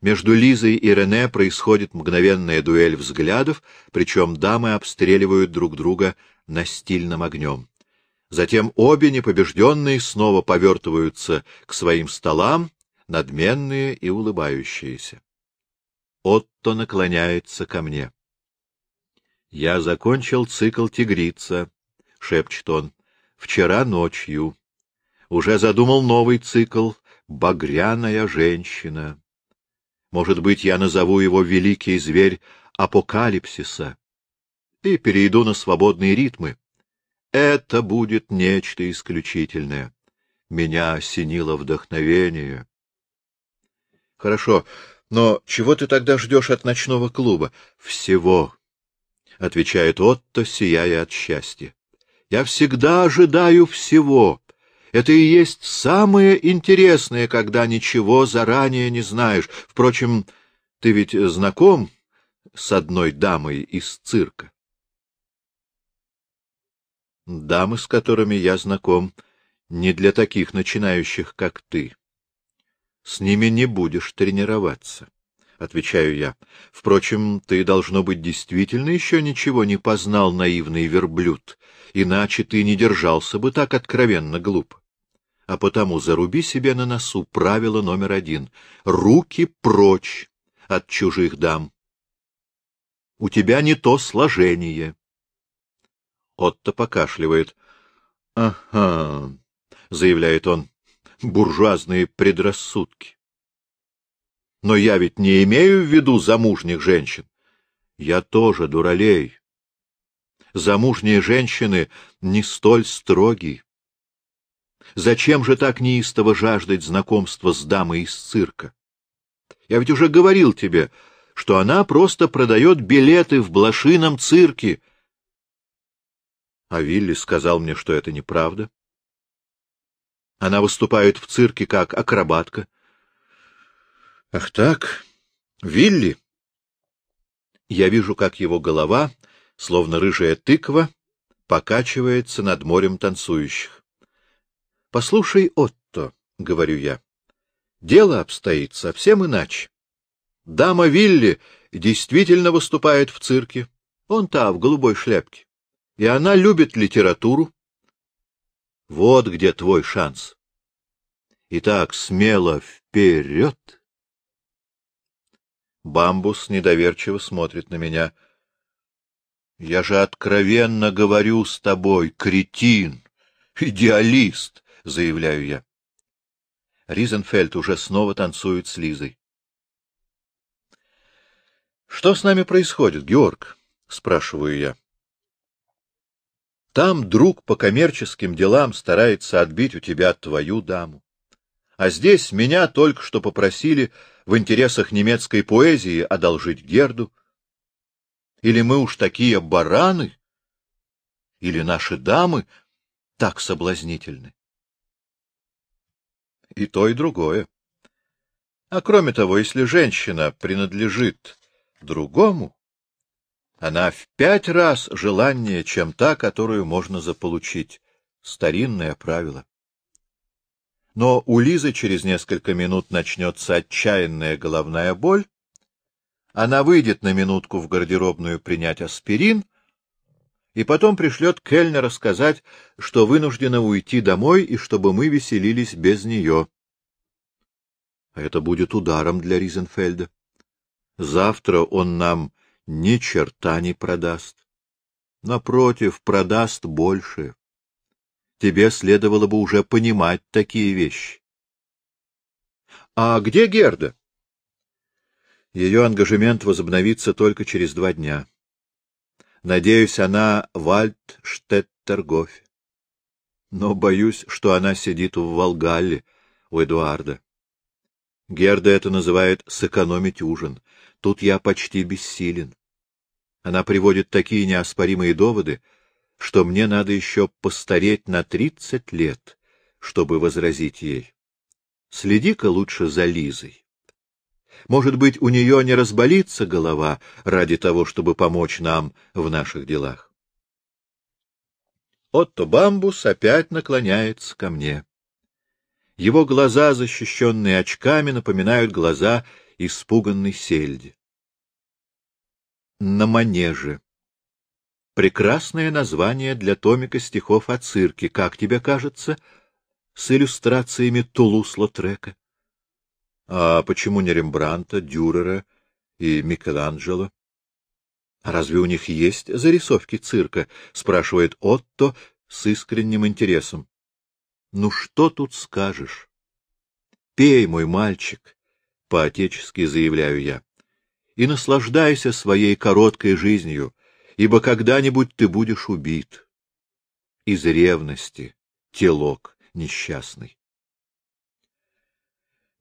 Между Лизой и Рене происходит мгновенная дуэль взглядов, причем дамы обстреливают друг друга настильным огнем. Затем обе непобежденные снова повертываются к своим столам, надменные и улыбающиеся. Отто наклоняется ко мне. — Я закончил цикл «Тигрица», — шепчет он, — вчера ночью. Уже задумал новый цикл «Багряная женщина». Может быть, я назову его «Великий зверь апокалипсиса» и перейду на свободные ритмы. Это будет нечто исключительное. Меня осенило вдохновение. Хорошо, но чего ты тогда ждешь от ночного клуба? Всего, — отвечает Отто, сияя от счастья. Я всегда ожидаю всего. Это и есть самое интересное, когда ничего заранее не знаешь. Впрочем, ты ведь знаком с одной дамой из цирка? Дамы, с которыми я знаком, не для таких начинающих, как ты. С ними не будешь тренироваться, — отвечаю я. Впрочем, ты, должно быть, действительно еще ничего не познал, наивный верблюд, иначе ты не держался бы так откровенно глупо. А потому заруби себе на носу правило номер один — руки прочь от чужих дам. У тебя не то сложение. Отто покашливает. — Ага, — заявляет он, — буржуазные предрассудки. Но я ведь не имею в виду замужних женщин. Я тоже дуралей. Замужние женщины не столь строги. Зачем же так неистово жаждать знакомства с дамой из цирка? Я ведь уже говорил тебе, что она просто продает билеты в блошином цирке, а Вилли сказал мне, что это неправда. Она выступает в цирке как акробатка. Ах так, Вилли! Я вижу, как его голова, словно рыжая тыква, покачивается над морем танцующих. — Послушай, Отто, — говорю я, — дело обстоит совсем иначе. Дама Вилли действительно выступает в цирке. Он та, в голубой шляпке и она любит литературу. Вот где твой шанс. Итак, смело вперед. Бамбус недоверчиво смотрит на меня. Я же откровенно говорю с тобой, кретин, идеалист, заявляю я. Ризенфельд уже снова танцует с Лизой. — Что с нами происходит, Георг? — спрашиваю я. Там друг по коммерческим делам старается отбить у тебя твою даму. А здесь меня только что попросили в интересах немецкой поэзии одолжить Герду. Или мы уж такие бараны, или наши дамы так соблазнительны. И то, и другое. А кроме того, если женщина принадлежит другому, она в пять раз желаннее, чем та, которую можно заполучить. Старинное правило. Но у Лизы через несколько минут начнется отчаянная головная боль. Она выйдет на минутку в гардеробную принять аспирин, и потом пришлет Кельнера сказать, что вынуждена уйти домой и чтобы мы веселились без нее. Это будет ударом для Ризенфельда. Завтра он нам ни черта не продаст. Напротив, продаст больше. Тебе следовало бы уже понимать такие вещи. — А где Герда? Ее ангажемент возобновится только через два дня. Надеюсь, она в Альтштеттергофе. Но боюсь, что она сидит в Волгалле у Эдуарда. Герда это называет «сэкономить ужин». Тут я почти бессилен. Она приводит такие неоспоримые доводы, что мне надо еще постареть на тридцать лет, чтобы возразить ей. Следи-ка лучше за Лизой. Может быть, у нее не разболится голова ради того, чтобы помочь нам в наших делах. Отто Бамбус опять наклоняется ко мне. Его глаза, защищенные очками, напоминают глаза испуганной сельди. На манеже. Прекрасное название для томика стихов о цирке, как тебе кажется, с иллюстрациями Тулус-Лотрека. А почему не Рембранта, Дюрера и Микеланджело? А разве у них есть зарисовки цирка? спрашивает Отто с искренним интересом. Ну что тут скажешь? Пей, мой мальчик, по-отечески заявляю я, и наслаждайся своей короткой жизнью, ибо когда-нибудь ты будешь убит. Из ревности, телок несчастный.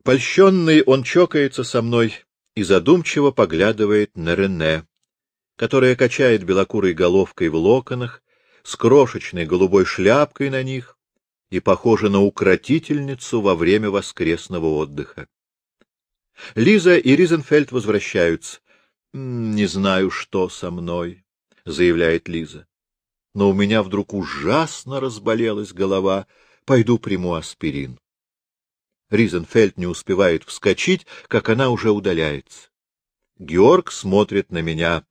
Польщенный он чокается со мной и задумчиво поглядывает на Рене, которая качает белокурой головкой в локонах, с крошечной голубой шляпкой на них, и похожа на укротительницу во время воскресного отдыха. Лиза и Ризенфельд возвращаются. — Не знаю, что со мной, — заявляет Лиза. — Но у меня вдруг ужасно разболелась голова. Пойду приму аспирин. Ризенфельд не успевает вскочить, как она уже удаляется. Георг смотрит на меня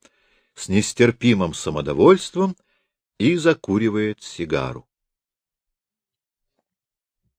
с нестерпимым самодовольством и закуривает сигару.